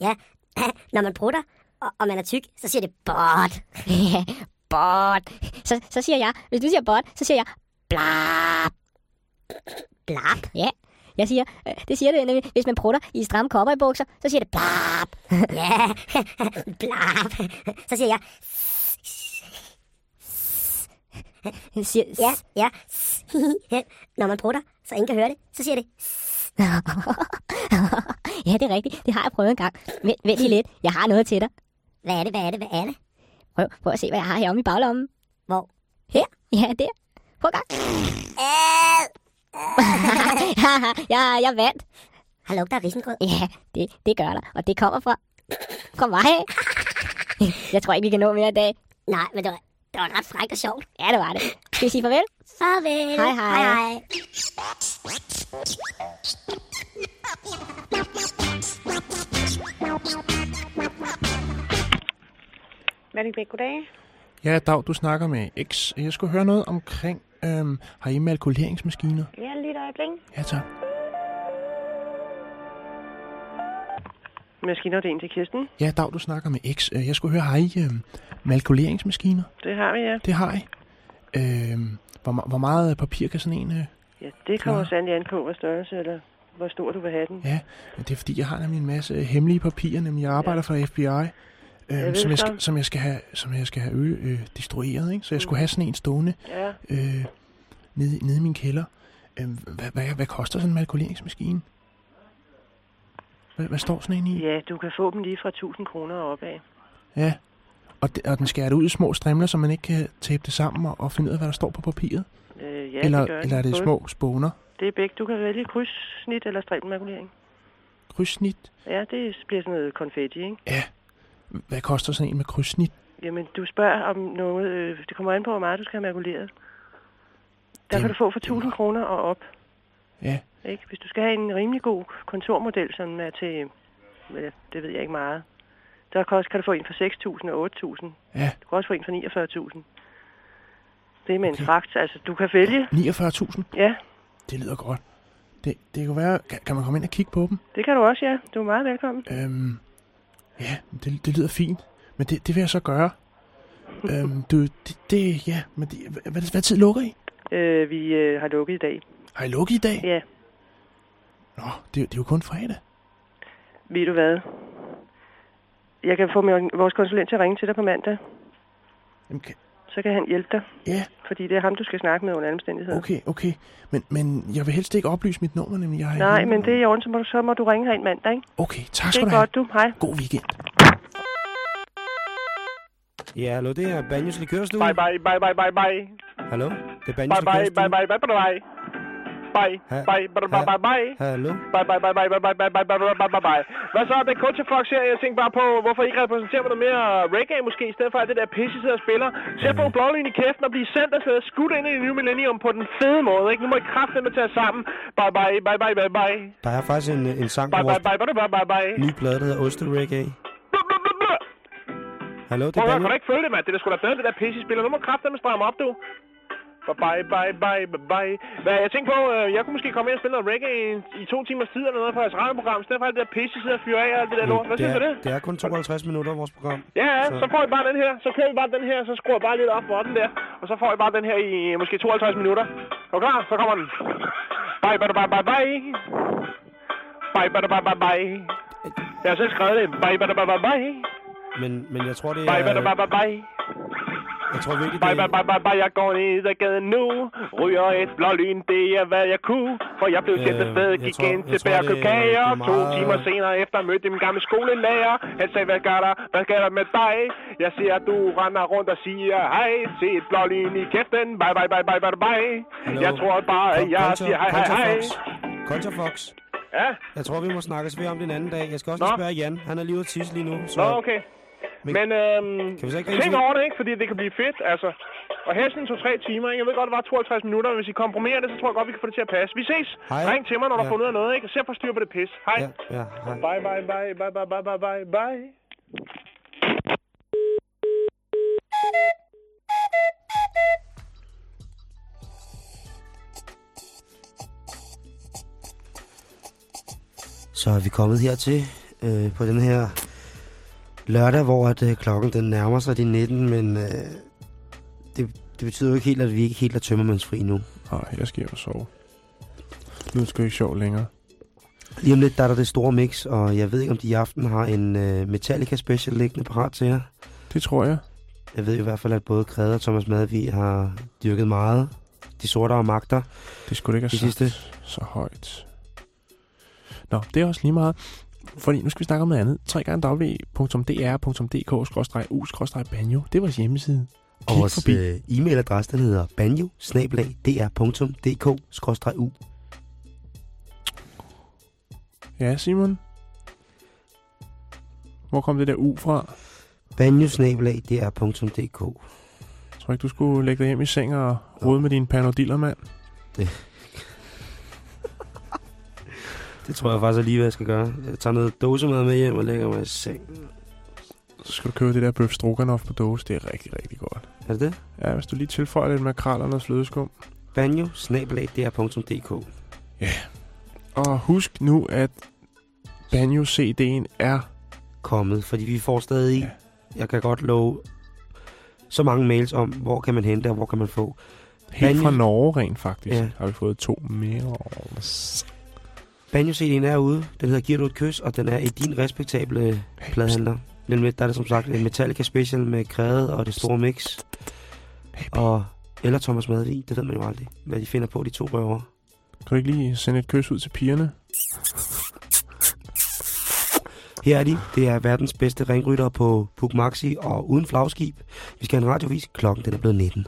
S16: Ja, [CLEARS THROAT] når man prutter, og, og man er tyk, så siger det bot. ja, bot. Så, så siger jeg, hvis du siger bot, så siger jeg blab. Blap? Ja. Jeg siger, øh, det siger det nemlig, hvis man prutter i stramme cowboybukser, så siger det blap. ja, [LAUGHS] blap. Så siger jeg, siger, ja, ja. [LAUGHS] Når man prutter, så ingen kan høre det, så siger det. [LAUGHS] ja, det er rigtigt. Det har jeg prøvet en gang. Vent, vent lige lidt. Jeg har noget til dig. Hvad er det? Hvad er det? Hvad er det? Prøv, prøv at se, hvad jeg har heromme i baglommen. Hvor? Her? Ja, der. Prøv en gang. [LAUGHS] jeg, jeg vandt. Har lugter af risengrød? Ja, det, det gør der. Og det kommer fra, fra mig. jeg tror ikke, vi kan nå mere i dag. Nej, men det var, det var ret frækt og sjovt. Ja, det var det. Skal vi sige farvel? Farvel. Hej, hej. hej, hej. [LAUGHS]
S17: Malling goddag.
S8: Ja, Dag, du snakker med X. Jeg skulle høre noget omkring, øhm, har I malkuleringsmaskiner?
S17: Ja, lige et øjeblik.
S8: Ja, tak.
S17: Maskiner, det er en til Kirsten.
S8: Ja, Dag, du snakker med X. Øh, Jeg skulle høre, har I øhm, malkuleringsmaskiner?
S17: Det har vi, ja.
S8: Det har I. Øhm, hvor, hvor meget papir kan sådan en... Øh,
S17: Ja, det kommer sandelig an på, hvad størrelse eller hvor stor du vil have den.
S8: ja, det er fordi, jeg har nemlig en masse øh, hemmelige papirer, nemlig jeg arbejder for FBI,
S17: Ved
S8: som, jeg skal, som jeg skal have, som jeg skal have ø, øh, destrueret, ikke? Så jeg skulle have sådan en stående
S17: Ja.
S8: øh, nede, nede i min kælder. Øhm, hvad, hvad, hvad koster sådan en malkuleringsmaskine? Hvad, hvad står sådan en i?
S17: Ja, du kan få dem lige fra 1000 kroner og opad.
S8: Ja. Og, de, og den skærer det ud i små strimler, så man ikke kan tape det sammen og, og finde ud af, hvad der står på papiret?
S17: Øh, ja,
S8: eller,
S17: det gør
S8: eller er det
S17: Både-
S8: små spåner?
S17: Det er begge. Du kan vælge krydssnit eller strimmelmakulering.
S8: Krydssnit?
S17: Ja, det bliver sådan noget konfetti, ikke?
S8: Ja. Hvad koster sådan en med krydssnit?
S17: Jamen, du spørger om noget... Øh, det kommer an på, hvor meget du skal have makuleret. Der
S8: Det-
S17: kan du få for 1000 kroner og op.
S8: Ja.
S17: Ikke? Hvis du skal have en rimelig god kontormodel, som er til... Øh, det ved jeg ikke meget. Der kan, også, kan du få en for 6.000 og 8.000.
S8: Ja.
S17: Du kan også få en for 49.000. Det er med en fragt. Altså, du kan vælge.
S8: 49.000?
S17: Ja,
S8: Det lyder godt. Det, det kan være... Kan, kan man komme ind og kigge på dem?
S17: det kan du også, ja. Du er meget velkommen.
S8: Øhm, ja, det, det lyder fint. Men det, det vil jeg så gøre. [LAUGHS] øhm, du, det, det, ja, men det, hvad, hvad, tid lukker I?
S17: Øh, vi øh, har lukket i dag.
S8: Har I lukket i dag?
S17: Ja.
S8: Nå, det, det er jo kun fredag.
S17: Ved du hvad? Jeg kan få min, vores konsulent til at ringe til dig på mandag.
S8: Jamen, kan,
S17: Så kan han hjælpe dig.
S8: Ja.
S17: Fordi det er ham, du skal snakke med under alle omstændigheder.
S8: okay, okay. Men, men jeg vil helst ikke oplyse mit nummer, nemlig jeg har
S17: Nej, men det er i orden, så må du, så må du ringe her en mandag, ikke?
S8: Okay, tak
S17: Det
S8: skal
S17: er
S8: du have.
S17: godt, du. Hej.
S8: God weekend.
S7: Ja, hallo, det er Banjos Likørstue.
S18: Bye, bye, bye, bye, bye, bye.
S7: Hallo, det er Banjos
S18: Bye, bye,
S7: Likørstue.
S18: bye, bye, bye, bye, bye. Bye, bye, bye, bye, bye, bye.
S7: Hallo?
S18: Bye, bye, bye, bye, bye, bye, bye, bye, bye, bye, bye, bye, bye. Hvad så? Det er Coach Fox her. Jeg tænkte bare på, hvorfor I ikke repræsenterer med noget mere reggae måske, i stedet for alt det der pisse, og spiller. Så jeg får en blålyn i kæften og blive sendt afsted og skudt ind i det nye millennium på den fede måde, ikke? Nu må I kraftedeme tage jer sammen. Bye, bye, bye, bye, bye, bye.
S7: Der er faktisk en, en sang på
S18: Bye,
S7: vores
S18: bye, bye, bye, bye, bye,
S7: nye plade, der hedder Oster Reggae. Hallo, det
S18: Prøv
S7: er
S18: at høre, kan
S7: Banjo.
S18: du ikke følge det, mand? Det er sgu da bedre, det der pisse, I spiller. Nu må kraftedeme stramme op, du. Bye, bye, bye, bye, bye. Hvad, jeg tænkte på, øh, jeg kunne måske komme ind og spille noget reggae i, i to timers tid eller noget på jeres radioprogram. I stedet for alt det der pisse, sidder og fyrer af og alt det der lort. Hvad
S7: det,
S18: synes du
S7: er,
S18: det?
S7: det er kun 52 minutter, vores program.
S18: Ja, ja, så får I bare den her. Så kører vi bare den her, så skruer jeg bare lidt op for den der. Og så får I bare den her i måske 52 minutter. Er du klar? Så kommer den. Bye, bye, bye, bye, bye. Bye, bye, bye, bye, bye. Jeg har selv skrevet det. Bye, bye, bye, bye, bye.
S7: Men, men jeg tror, det
S18: Bye, bye,
S7: er...
S18: bye, bye, bye.
S7: Jeg tror virkelig,
S18: Bye, bye, bye, bye, bye, jeg går ned ad gaden nu. Ryger et blålyn, det er hvad jeg kunne. For jeg blev sendt
S7: Øh,
S18: afsted,
S7: jeg
S18: gik
S7: tror-
S18: ind til
S7: er-
S18: Bærkøkager.
S7: er
S18: To
S7: meget-
S18: timer senere efter mødte min gamle skolelærer. Han sagde, hvad gør der? Hvad sker der med dig? Jeg at du render rundt og siger hej. Se et blålyn i kæften. Bye, bye, bye, bye, bye, bye.
S7: Hallo?
S18: Jeg tror bare, at jeg
S7: Contra-
S18: siger hej, hej, hej.
S7: Contra Fox.
S18: Ja?
S7: Jeg tror, vi må snakkes ved om det en anden dag. Jeg skal også
S18: Nå.
S7: spørge Jan. Han er lige ude at tisse lige nu. Så...
S18: Nå, okay.
S7: Men-
S18: Men, øhm,
S7: Kan vi så ikke
S18: tænk over det, ikke? Fordi det kan blive fedt, altså. Og helst en 2-3 timer, ikke? Jeg ved godt, det var 52 minutter, men hvis I kompromitterer det, så tror jeg godt, vi kan få det til at passe. Vi ses.
S7: Hej.
S18: Ring til mig, når du
S7: Ja.
S18: har fundet ud af noget, ikke? Og se for styr på det pis. Hej.
S7: Ja, ja, hej.
S18: Bye, bye, bye, bye, bye, bye, bye, bye, bye.
S7: Så er vi kommet hertil øh, på den her lørdag, hvor at, øh, klokken den nærmer sig de 19, men øh, det, det betyder jo ikke helt, at vi ikke helt er tømmermandsfri nu.
S8: Nej, jeg skal hjem og sove. Nu det sgu ikke sjovt længere.
S7: Lige om lidt, der er der det store mix, og jeg ved ikke, om de i aften har en uh, Metallica special liggende parat til jer.
S8: Det tror jeg.
S7: Jeg ved i hvert fald, at både Krede og Thomas Madvig har dyrket meget. De sorte og magter.
S8: Det skulle ikke have
S7: det
S8: sagt
S7: sidste.
S8: så højt. Nå, det er også lige meget. Fordi nu skal vi snakke om noget andet. www.dr.dk-u-banjo. Det er vores hjemmeside.
S7: Og
S8: Kig
S7: vores
S8: forbi.
S7: øh, e-mailadresse, den hedder banjo u
S8: Ja, Simon? Hvor kom det der U fra?
S7: banjo
S8: Jeg tror ikke, du skulle lægge dig hjem i seng og rode med dine panodiller, mand.
S7: Det. Det tror jeg faktisk lige, hvad jeg skal gøre. Jeg tager noget dåsemad med hjem og lægger mig i seng.
S8: Så skal du købe det der bøf stroganoff på dåse. Det er rigtig, rigtig godt.
S7: Er det det?
S8: Ja, hvis du lige tilføjer lidt makrel og noget flødeskum.
S7: banjo dr.dk
S8: Og husk nu, at Banjo-CD'en er
S7: kommet, fordi vi får stadig, ja. jeg kan godt love, så mange mails om, hvor kan man hente og hvor kan man få.
S8: helt
S7: Banjo-
S8: fra Norge rent faktisk.
S7: Ja.
S8: Ja. Har vi fået to mails.
S7: Banjo CD'en er ude. Den hedder Giver du et kys, og den er i din respektable pladehandler. Lige lidt, der er det som sagt en Metallica special med krædet og det store mix. Og, eller Thomas Madvig, det ved man jo aldrig, hvad de finder på, de to røver.
S8: Kan du ikke lige sende et kys ud til pigerne?
S7: Her er de. Det er verdens bedste ringrytter på Puk Maxi og uden flagskib. Vi skal have en radiovis. Klokken den er blevet 19.